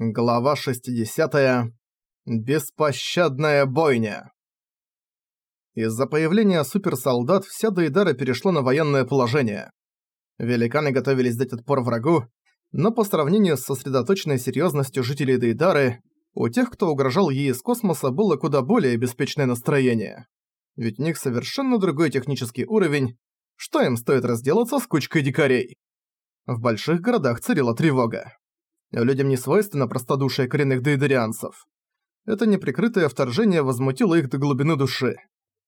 Глава 60. Беспощадная бойня. Из-за появления суперсолдат вся Дейдара перешла на военное положение. Великаны готовились дать отпор врагу, но по сравнению с сосредоточенной серьезностью жителей Дейдары, у тех, кто угрожал ей из космоса, было куда более беспечное настроение. Ведь у них совершенно другой технический уровень, что им стоит разделаться с кучкой дикарей. В больших городах царила тревога. Людям не свойственно простодушие коренных дейдерианцев. Это неприкрытое вторжение возмутило их до глубины души.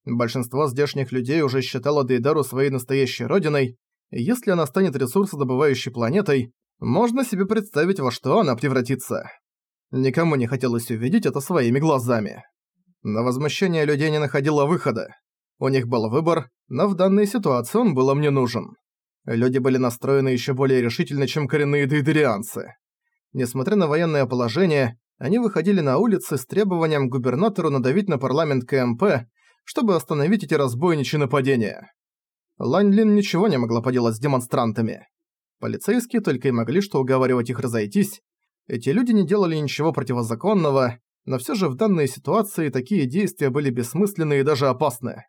Большинство здешних людей уже считало Дейдару своей настоящей родиной, и если она станет ресурсодобывающей планетой, можно себе представить, во что она превратится. Никому не хотелось увидеть это своими глазами. Но возмущение людей не находило выхода. У них был выбор, но в данной ситуации он был мне нужен. Люди были настроены еще более решительно, чем коренные дейдерианцы. Несмотря на военное положение, они выходили на улицы с требованием губернатору надавить на парламент КМП, чтобы остановить эти разбойничьи нападения. Лань Лин ничего не могла поделать с демонстрантами. Полицейские только и могли что уговаривать их разойтись. Эти люди не делали ничего противозаконного, но все же в данной ситуации такие действия были бессмысленны и даже опасны.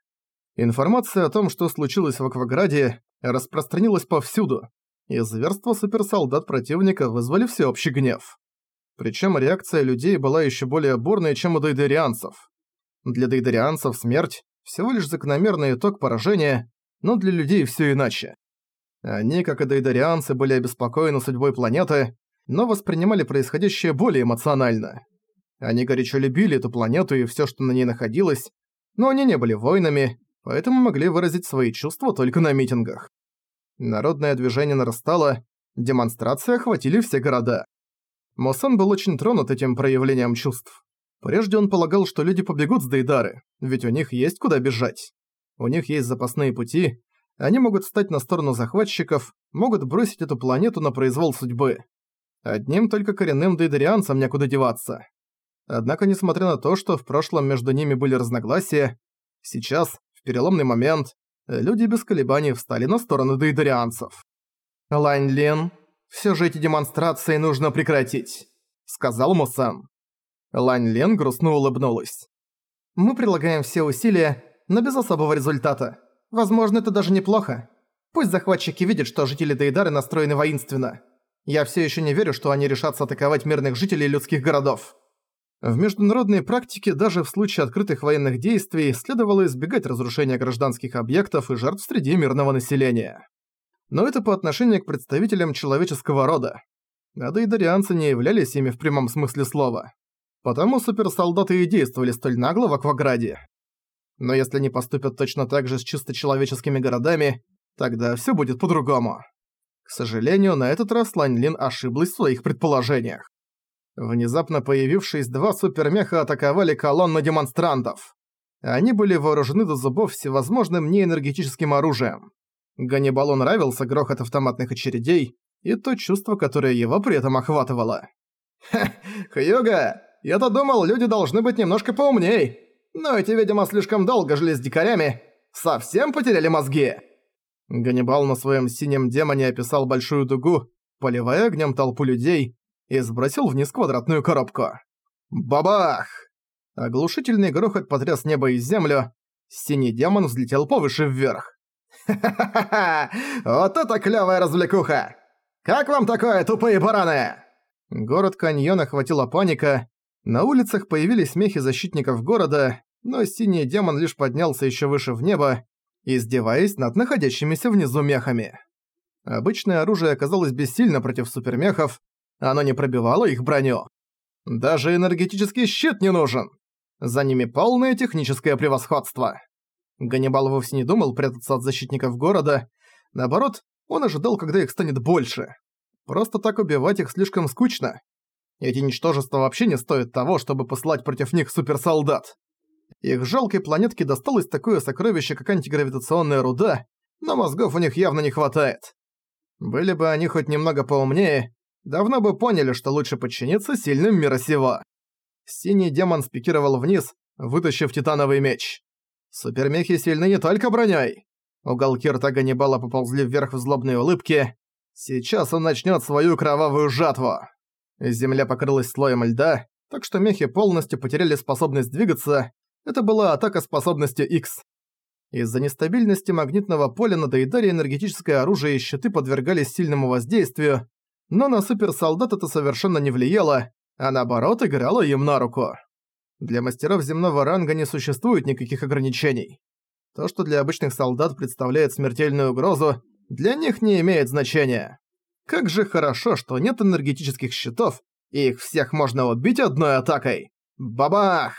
Информация о том, что случилось в Акваграде, распространилась повсюду, и зверства суперсолдат противника вызвали всеобщий гнев. Причем реакция людей была еще более бурной, чем у дейдерианцев. Для дейдерианцев смерть – всего лишь закономерный итог поражения, но для людей все иначе. Они, как и дейдерианцы, были обеспокоены судьбой планеты, но воспринимали происходящее более эмоционально. Они горячо любили эту планету и все, что на ней находилось, но они не были воинами, поэтому могли выразить свои чувства только на митингах. Народное движение нарастало, демонстрации охватили все города. Мосан был очень тронут этим проявлением чувств. Прежде он полагал, что люди побегут с Дейдары, ведь у них есть куда бежать. У них есть запасные пути, они могут встать на сторону захватчиков, могут бросить эту планету на произвол судьбы. Одним только коренным дейдарианцам некуда деваться. Однако, несмотря на то, что в прошлом между ними были разногласия, сейчас, в переломный момент, люди без колебаний встали на сторону дейдарианцев. «Лань Лин, всё же эти демонстрации нужно прекратить», — сказал Мусан. Лань Лин грустно улыбнулась. «Мы прилагаем все усилия, но без особого результата. Возможно, это даже неплохо. Пусть захватчики видят, что жители Дейдары настроены воинственно. Я всё ещё не верю, что они решатся атаковать мирных жителей людских городов». В международной практике даже в случае открытых военных действий следовало избегать разрушения гражданских объектов и жертв среди мирного населения. Но это по отношению к представителям человеческого рода. А дейдарианцы не являлись ими в прямом смысле слова. Потому суперсолдаты и действовали столь нагло в Акваграде. Но если они поступят точно так же с чисто человеческими городами, тогда всё будет по-другому. К сожалению, на этот раз Лань Лин ошиблась в своих предположениях. Внезапно появившись, два супермеха атаковали колонну демонстрантов. Они были вооружены до зубов всевозможным неэнергетическим оружием. Ганнибалу нравился грохот автоматных очередей и то чувство, которое его при этом охватывало. «Ха, Хьюга, я-то думал, люди должны быть немножко поумней. Но эти, видимо, слишком долго жили с дикарями. Совсем потеряли мозги?» Ганнибал на своем синем демоне описал большую дугу, поливая огнем толпу людей, и сбросил вниз квадратную коробку. Бабах! Оглушительный грохот потряс небо и землю. Синий демон взлетел повыше вверх. «Ха-ха-ха! Вот это клёвая развлекуха! Как вам такое, тупые бараны?» Город Каньон охватила паника. На улицах появились смехи защитников города, но синий демон лишь поднялся ещё выше в небо, издеваясь над находящимися внизу мехами. Обычное оружие оказалось бессильно против супермехов, оно не пробивало их броню. Даже энергетический щит не нужен. За ними полное техническое превосходство. Ганнибал вовсе не думал прятаться от защитников города. Наоборот, он ожидал, когда их станет больше. Просто так убивать их слишком скучно. Эти ничтожества вообще не стоят того, чтобы послать против них суперсолдат. Их жалкой планетке досталось такое сокровище, как антигравитационная руда, но мозгов у них явно не хватает. Были бы они хоть немного поумнее, давно бы поняли, что лучше подчиниться сильным мира сего. Синий демон спикировал вниз, вытащив титановый меч. Супермехи сильны не только броней. Уголки рта Ганнибала поползли вверх в злобные улыбки. Сейчас он начнет свою кровавую жатву. Земля покрылась слоем льда, так что мехи полностью потеряли способность двигаться. Это была атака способностью X. Из-за нестабильности магнитного поля на Дейдаре энергетическое оружие и щиты подвергались сильному воздействию, но на суперсолдат это совершенно не влияло, а наоборот играло им на руку. Для мастеров земного ранга не существует никаких ограничений. То, что для обычных солдат представляет смертельную угрозу, для них не имеет значения. Как же хорошо, что нет энергетических щитов, и их всех можно убить одной атакой. Бабах!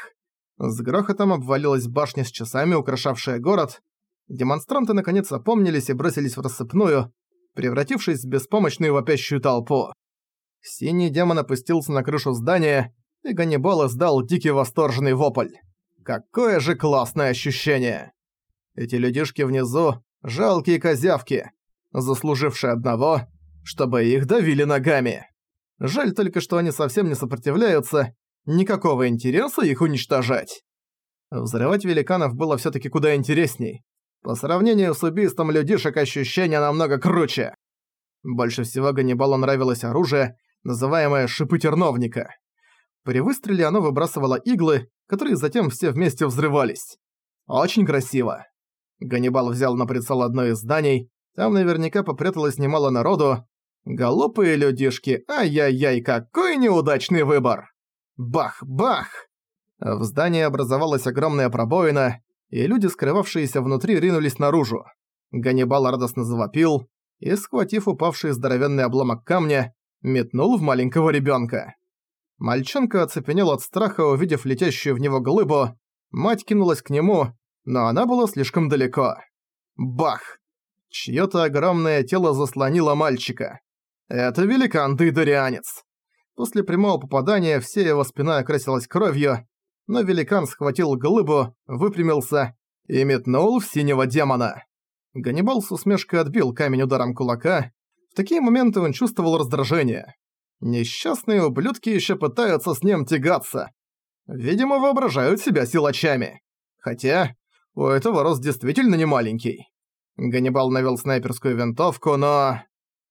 С грохотом обвалилась башня с часами, украшавшая город. Демонстранты наконец опомнились и бросились в рассыпную, превратившись в беспомощную вопящую толпу. Синий демон опустился на крышу здания, и Ганнибал издал дикий восторженный вопль. Какое же классное ощущение! Эти людишки внизу – жалкие козявки, заслужившие одного, чтобы их давили ногами. Жаль только, что они совсем не сопротивляются, никакого интереса их уничтожать. Взрывать великанов было всё-таки куда интересней. По сравнению с убийством людишек ощущения намного круче. Больше всего Ганнибалу нравилось оружие, называемое «шипы терновника». При выстреле оно выбрасывало иглы, которые затем все вместе взрывались. Очень красиво. Ганнибал взял на прицел одно из зданий, там наверняка попряталось немало народу. Голопые людишки, ай-яй-яй, какой неудачный выбор! Бах-бах! В здании образовалась огромная пробоина, и люди, скрывавшиеся внутри, ринулись наружу. Ганнибал радостно завопил и, схватив упавший здоровенный обломок камня, метнул в маленького ребенка. Мальчонка оцепенел от страха, увидев летящую в него глыбу. Мать кинулась к нему, но она была слишком далеко. Бах! Чьё-то огромное тело заслонило мальчика. Это великан Дейдорианец. После прямого попадания вся его спина окрасилась кровью, но великан схватил глыбу, выпрямился и метнул в синего демона. Ганнибал с усмешкой отбил камень ударом кулака. В такие моменты он чувствовал раздражение. Несчастные ублюдки еще пытаются с ним тягаться. Видимо, воображают себя силачами. Хотя, у этого рост действительно не маленький. Ганнибал навел снайперскую винтовку, но...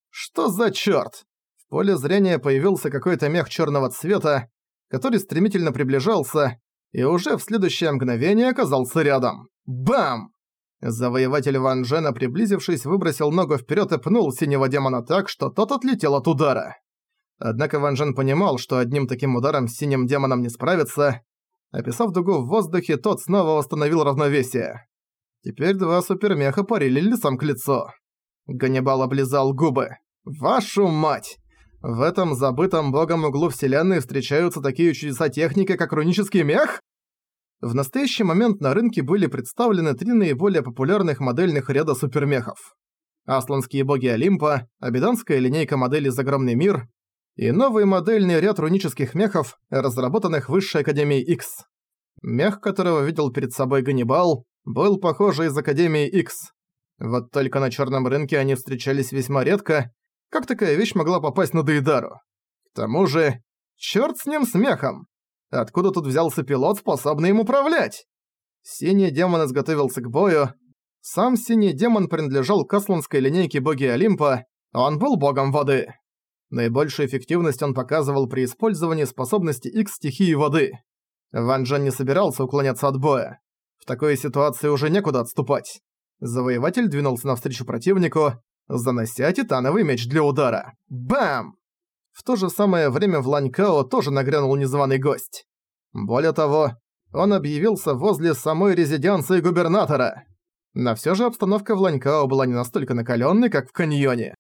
Что за чёрт? В поле зрения появился какой-то мех чёрного цвета, который стремительно приближался и уже в следующее мгновение оказался рядом. Бам! Завоеватель Ван Джена, приблизившись, выбросил ногу вперед и пнул синего демона так, что тот отлетел от удара. Однако Ван Джен понимал, что одним таким ударом с синим демоном не справится. Описав дугу в воздухе, тот снова восстановил равновесие. Теперь два супермеха парили лицом к лицу. Ганнибал облизал губы. «Вашу мать! В этом забытом богом углу вселенной встречаются такие чудеса техники, как рунический мех?» В настоящий момент на рынке были представлены три наиболее популярных модельных ряда супермехов. Асланские боги Олимпа, абиданская линейка моделей «За огромный мир» и новый модельный ряд рунических мехов, разработанных Высшей Академией X. Мех, которого видел перед собой Ганнибал, был, похоже, из Академии X. Вот только на черном рынке они встречались весьма редко, как такая вещь могла попасть на Дейдару? К тому же, черт с ним смехом! Откуда тут взялся пилот, способный им управлять? Синий демон изготовился к бою. Сам синий демон принадлежал к асланской линейке боги Олимпа, он был богом воды. Наибольшую эффективность он показывал при использовании способности X стихии воды. Ван Джен не собирался уклоняться от боя. В такой ситуации уже некуда отступать. Завоеватель двинулся навстречу противнику, занося титановый меч для удара. Бам! В то же самое время в Ланькао тоже нагрянул незваный гость. Более того, он объявился возле самой резиденции губернатора. Но всё же обстановка в Ланькао была не настолько накалённой, как в каньоне.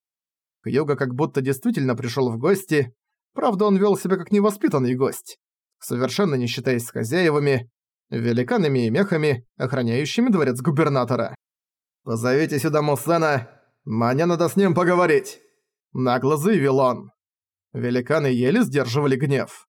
Кьюга как будто действительно пришёл в гости, правда он вел себя как невоспитанный гость, совершенно не считаясь с хозяевами, великанами и мехами, охраняющими дворец губернатора. «Позовите сюда Мусена, мне надо с ним поговорить!» Нагло заявил он. Великаны еле сдерживали гнев.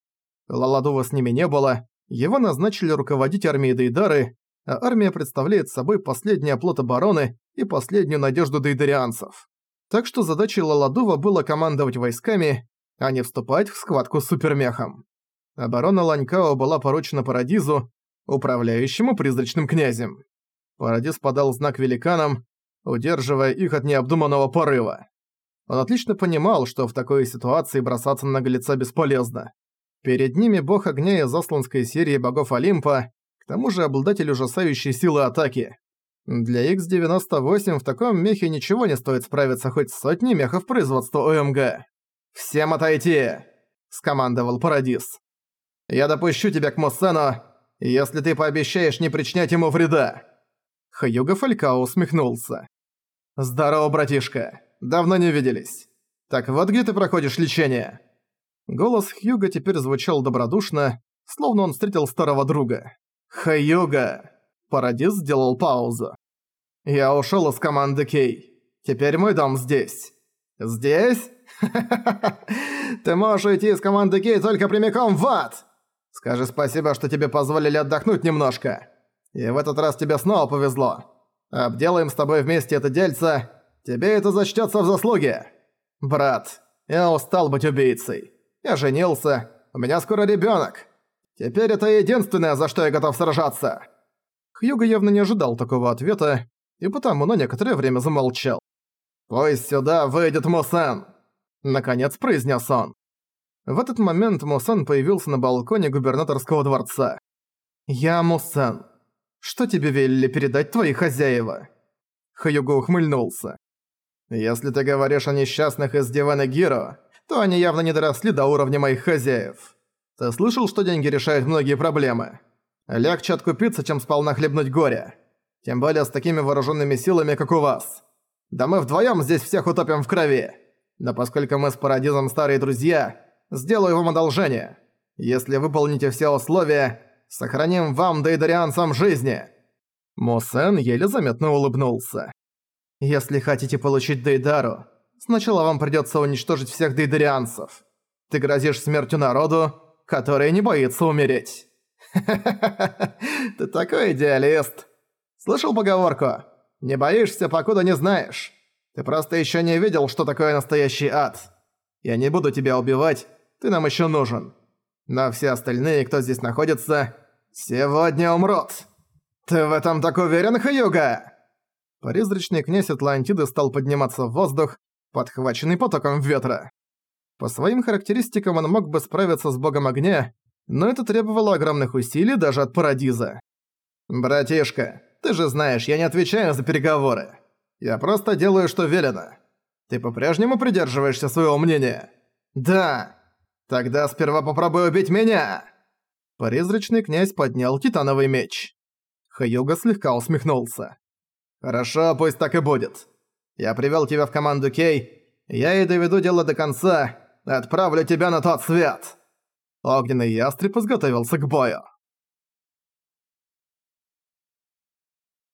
Лаладува с ними не было, его назначили руководить армией Дейдары, а армия представляет собой последний оплот обороны и последнюю надежду дейдарианцев. Так что задачей Лаладува было командовать войсками, а не вступать в схватку с супермехом. Оборона Ланькао была поручена Парадизу, управляющему призрачным князем. Парадис подал знак великанам, удерживая их от необдуманного порыва. Он отлично понимал, что в такой ситуации бросаться на наглеца бесполезно. Перед ними бог огня из засланской серии богов Олимпа, к тому же обладатель ужасающей силы атаки. Для X-98 в таком мехе ничего не стоит справиться хоть с сотней мехов производства ОМГ. «Всем отойти!» – скомандовал Парадис. «Я допущу тебя к Муссену, если ты пообещаешь не причинять ему вреда!» Хьюго Фалькао усмехнулся. «Здорово, братишка. Давно не виделись. Так вот где ты проходишь лечение?» Голос Хьюга теперь звучал добродушно, словно он встретил старого друга. «Хьюга!» Парадис сделал паузу. «Я ушёл из команды Кей. Теперь мой дом здесь». «Здесь? Ты можешь уйти из команды Кей только прямиком в ад! Скажи спасибо, что тебе позволили отдохнуть немножко. И в этот раз тебе снова повезло. Обделаем с тобой вместе это дельце, тебе это зачтётся в заслуге. Брат, я устал быть убийцей. Я женился, у меня скоро ребёнок. Теперь это единственное, за что я готов сражаться». Хьюго явно не ожидал такого ответа, и потому на некоторое время замолчал. «Пусть сюда выйдет Мусан!» Наконец произнес он. В этот момент Мусан появился на балконе губернаторского дворца. «Я Мусан. Что тебе велели передать твои хозяева?» Хьюго ухмыльнулся. «Если ты говоришь о несчастных из Дивана Гиро, то они явно не доросли до уровня моих хозяев. Ты слышал, что деньги решают многие проблемы? Легче откупиться, чем сполна хлебнуть горе. Тем более с такими вооруженными силами, как у вас. Да мы вдвоем здесь всех утопим в крови. Но поскольку мы с Парадизом старые друзья, сделаю вам одолжение. Если выполните все условия, сохраним вам, дейдарианцам, жизни». Мусен еле заметно улыбнулся. «Если хотите получить Дейдару, сначала вам придётся уничтожить всех дейдарианцев. Ты грозишь смертью народу, который не боится умереть». Ты такой идеалист. Слышал поговорку? Не боишься, покуда не знаешь. Ты просто еще не видел, что такое настоящий ад. Я не буду тебя убивать, ты нам еще нужен. Но все остальные, кто здесь находится, сегодня умрут. Ты в этом так уверен, Хьюга? Призрачный князь Атлантиды стал подниматься в воздух, подхваченный потоком ветра. По своим характеристикам он мог бы справиться с богом огня, но это требовало огромных усилий даже от Парадиза. «Братишка, ты же знаешь, я не отвечаю за переговоры. Я просто делаю, что велено. Ты по-прежнему придерживаешься своего мнения?» «Да. Тогда сперва попробуй убить меня!» Призрачный князь поднял титановый меч. Хаюга слегка усмехнулся. «Хорошо, пусть так и будет. Я привел тебя в команду Кей, я и доведу дело до конца, отправлю тебя на тот свет!» Огненный ястреб изготовился к бою.